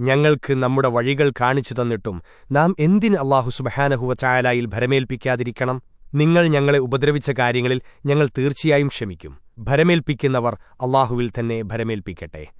ഞങ്ങൾക്ക് നമ്മുടെ വഴികൾ കാണിച്ചു തന്നിട്ടും നാം എന്തിന് അള്ളാഹു സുബഹാനഹുവ ചായാലായിൽ ഭരമേൽപ്പിക്കാതിരിക്കണം? നിങ്ങൾ ഞങ്ങളെ ഉപദ്രവിച്ച കാര്യങ്ങളിൽ ഞങ്ങൾ തീർച്ചയായും ക്ഷമിക്കും. ഭരമേൽപ്പിക്കുന്നവർ അള്ളാഹുവിൽ തന്നെ ഭരമേൽപ്പിക്കട്ടെ.